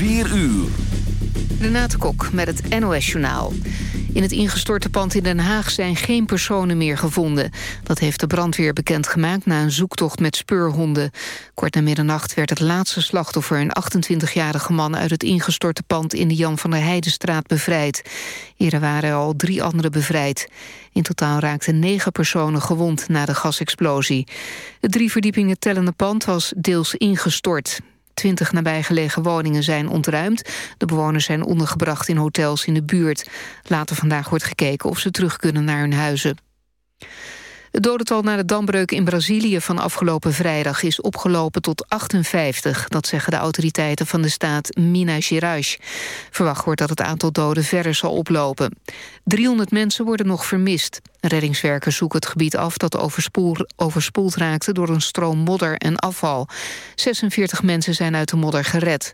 4 uur. Renate Kok met het NOS Journaal. In het ingestorte pand in Den Haag zijn geen personen meer gevonden. Dat heeft de brandweer bekendgemaakt na een zoektocht met speurhonden. Kort na middernacht werd het laatste slachtoffer... een 28-jarige man uit het ingestorte pand... in de Jan van der Heidenstraat bevrijd. Eerder waren al drie anderen bevrijd. In totaal raakten negen personen gewond na de gasexplosie. Het drie verdiepingen tellende pand was deels ingestort. Twintig nabijgelegen woningen zijn ontruimd. De bewoners zijn ondergebracht in hotels in de buurt. Later vandaag wordt gekeken of ze terug kunnen naar hun huizen. Het dodental na de dambreuk in Brazilië van afgelopen vrijdag is opgelopen tot 58. Dat zeggen de autoriteiten van de staat Minas Gerais. Verwacht wordt dat het aantal doden verder zal oplopen. 300 mensen worden nog vermist. Reddingswerkers zoeken het gebied af dat overspoeld raakte door een stroom modder en afval. 46 mensen zijn uit de modder gered.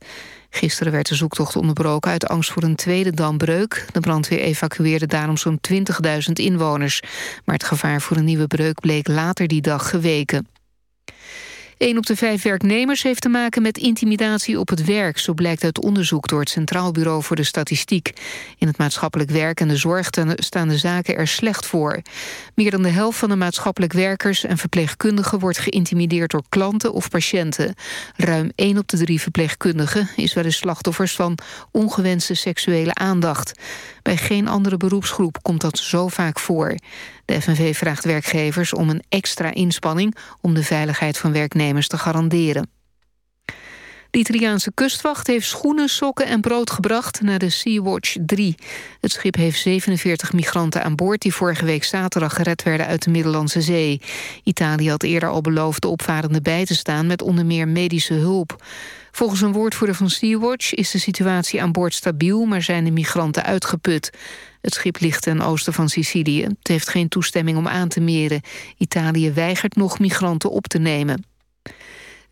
Gisteren werd de zoektocht onderbroken uit angst voor een tweede dambreuk. De brandweer evacueerde daarom zo'n 20.000 inwoners. Maar het gevaar voor een nieuwe breuk bleek later die dag geweken. Een op de vijf werknemers heeft te maken met intimidatie op het werk. Zo blijkt uit onderzoek door het Centraal Bureau voor de Statistiek. In het maatschappelijk werk en de zorg staan de zaken er slecht voor. Meer dan de helft van de maatschappelijk werkers en verpleegkundigen... wordt geïntimideerd door klanten of patiënten. Ruim 1 op de drie verpleegkundigen is wel eens slachtoffers van ongewenste seksuele aandacht. Bij geen andere beroepsgroep komt dat zo vaak voor. De FNV vraagt werkgevers om een extra inspanning... om de veiligheid van werknemers te garanderen. De Italiaanse kustwacht heeft schoenen, sokken en brood gebracht naar de Sea-Watch 3. Het schip heeft 47 migranten aan boord die vorige week zaterdag gered werden uit de Middellandse Zee. Italië had eerder al beloofd de opvarenden bij te staan met onder meer medische hulp. Volgens een woordvoerder van Sea-Watch is de situatie aan boord stabiel, maar zijn de migranten uitgeput. Het schip ligt ten oosten van Sicilië. Het heeft geen toestemming om aan te meren. Italië weigert nog migranten op te nemen.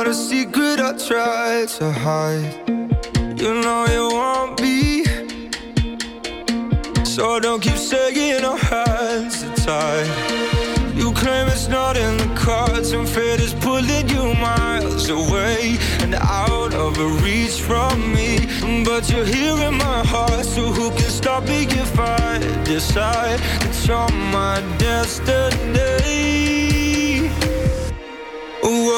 not a secret I tried to hide. You know you won't be. so don't keep shaking our hands are tied. You claim it's not in the cards, and fate is pulling you miles away and out of reach from me. But you're here in my heart, so who can stop me if I decide that you're my destiny?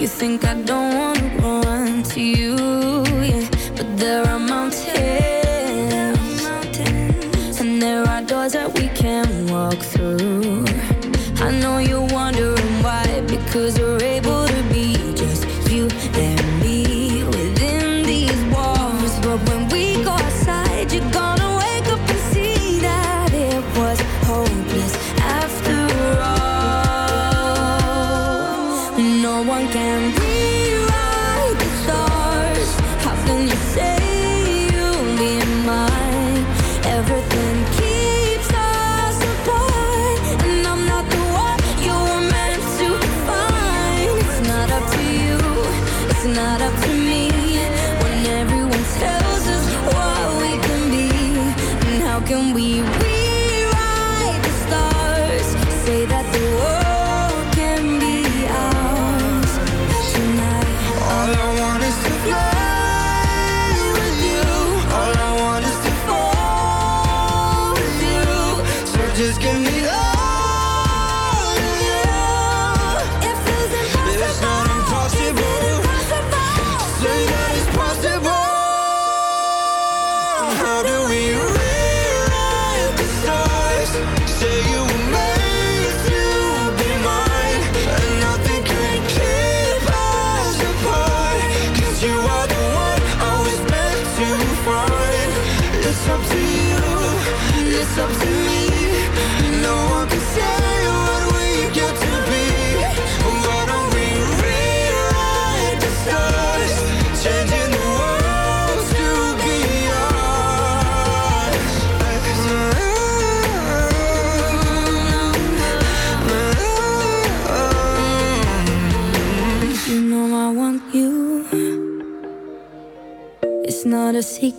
You think I don't wanna run to you, yeah. But there are mountains, and there are doors that we can walk through. I know you. one can be.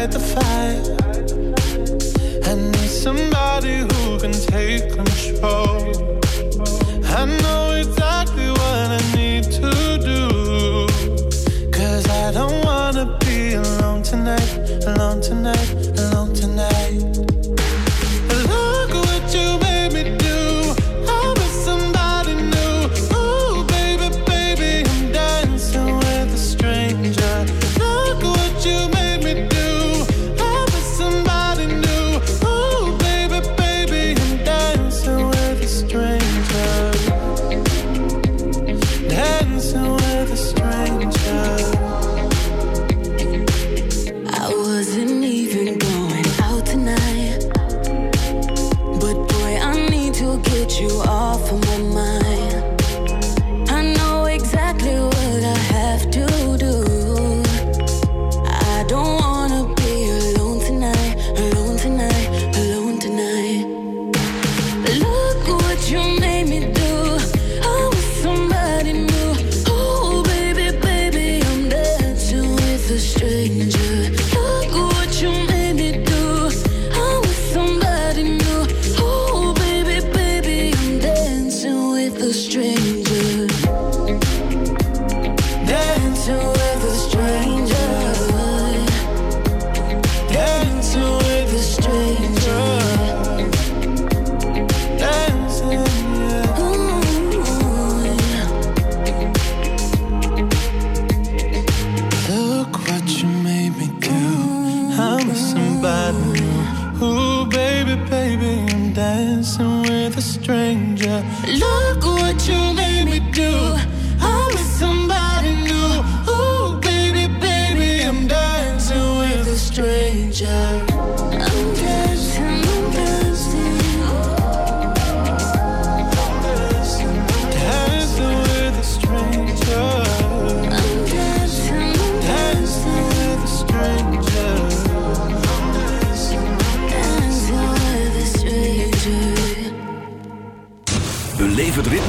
light the fire. danger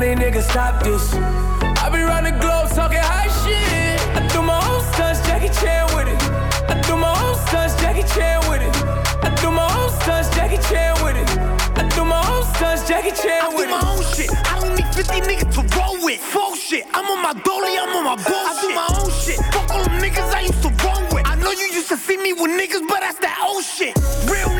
money, nigga, stop this. I be round the globe talking high shit. I do my own stunts, Jackie Chan with it. I do my own stunts, Jackie Chan with it. I do my own stunts, Jackie Chan with it. I do my own stunts, Jackie Chan with it. I do my own shit. I don't need 50 niggas to roll with. Full shit. I'm on my dolly, I'm on my bullshit. I do my own shit. Fuck all them niggas I used to roll with. I know you used to see me with niggas, but that's that old shit. Real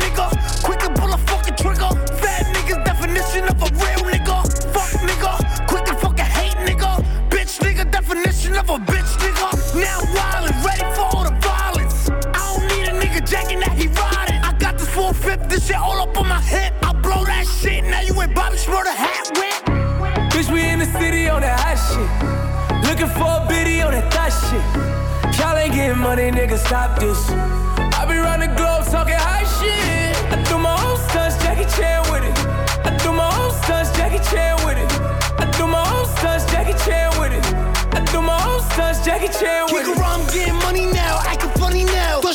money, nigga, stop this. I be round the globe talking high shit. I do my own stunts, Jackie Chan with it. I do my own stunts, Jackie Chan with it. I do my own stunts, Jackie Chan with it. I do my own stunts, Jackie Chan with Kick it. around, I'm getting money now, now. Thought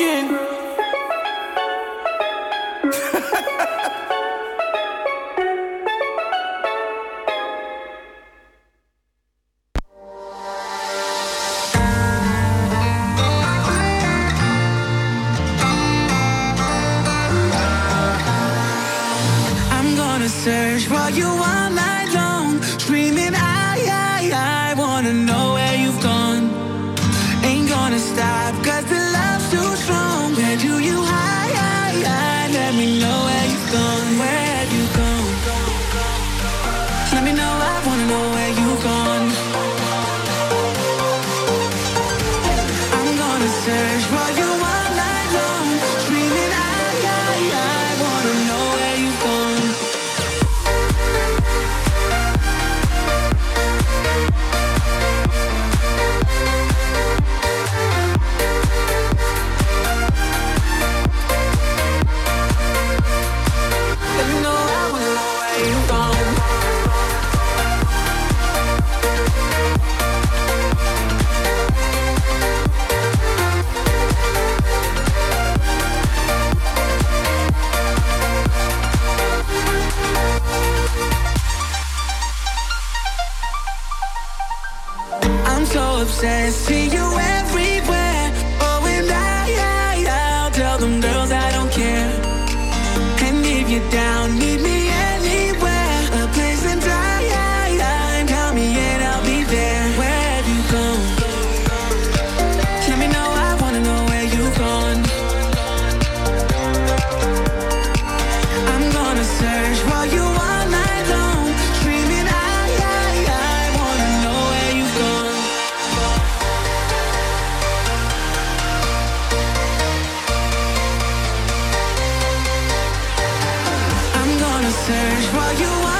again. I'm gonna search while you while you are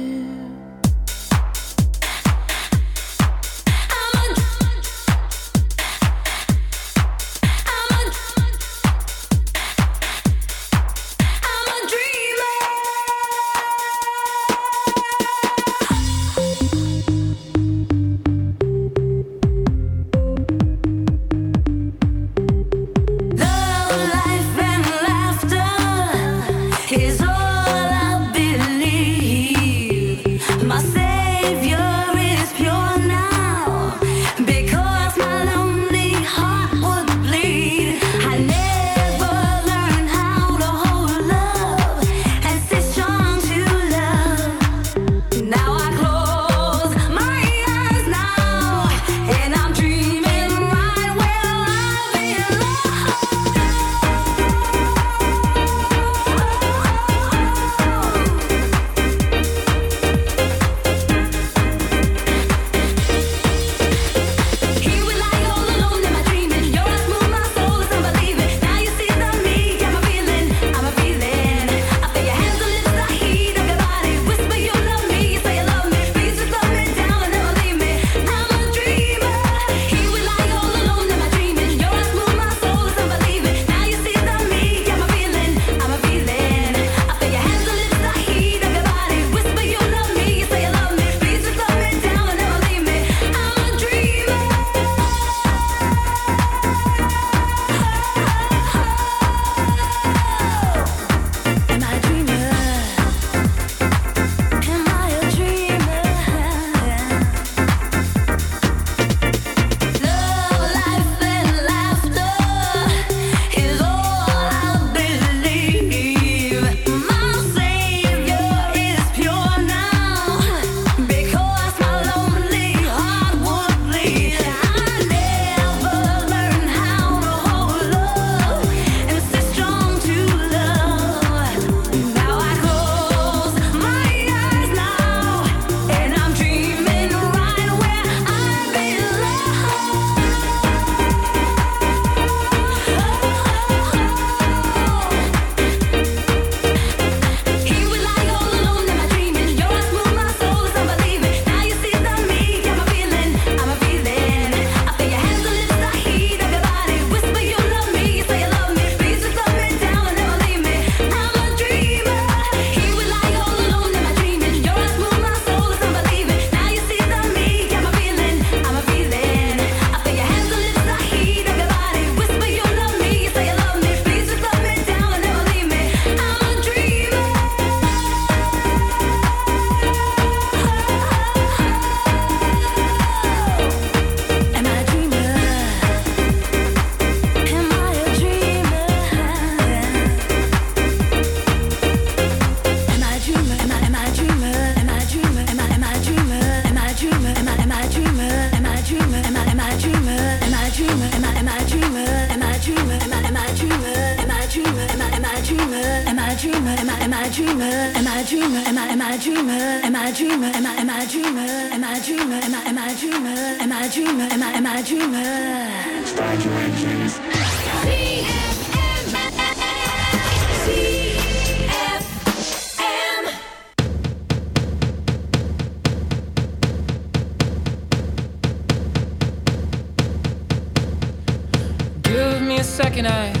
dreamer? Am I a dreamer? Am I am I a dreamer? Am I a dreamer? Am I am I a dreamer? Am I a dreamer? Am I am I a dreamer? Am I a dreamer? Am I am I a dreamer? Start. Give me a second, I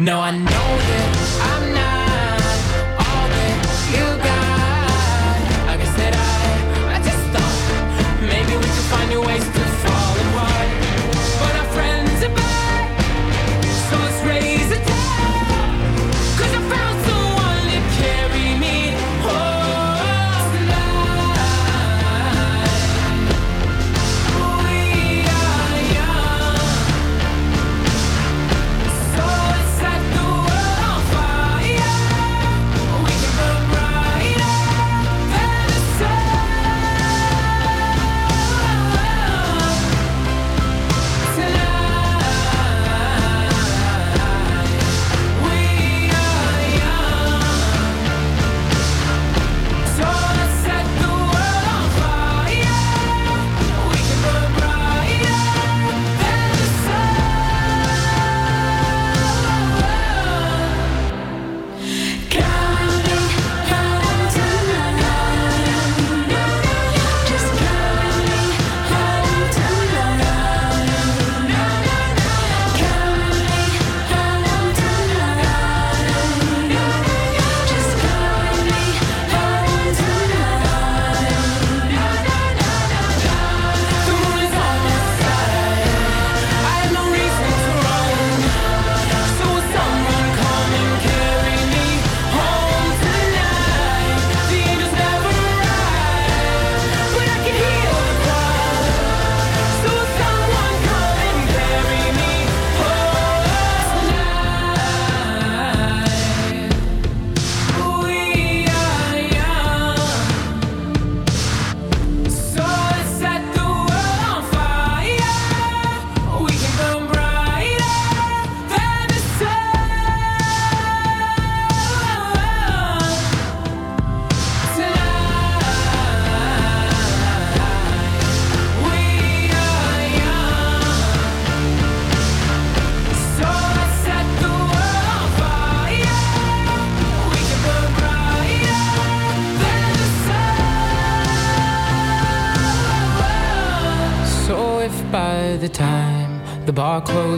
No, I know that I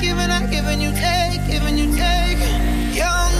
giving, I giving, you take, giving, you take. Young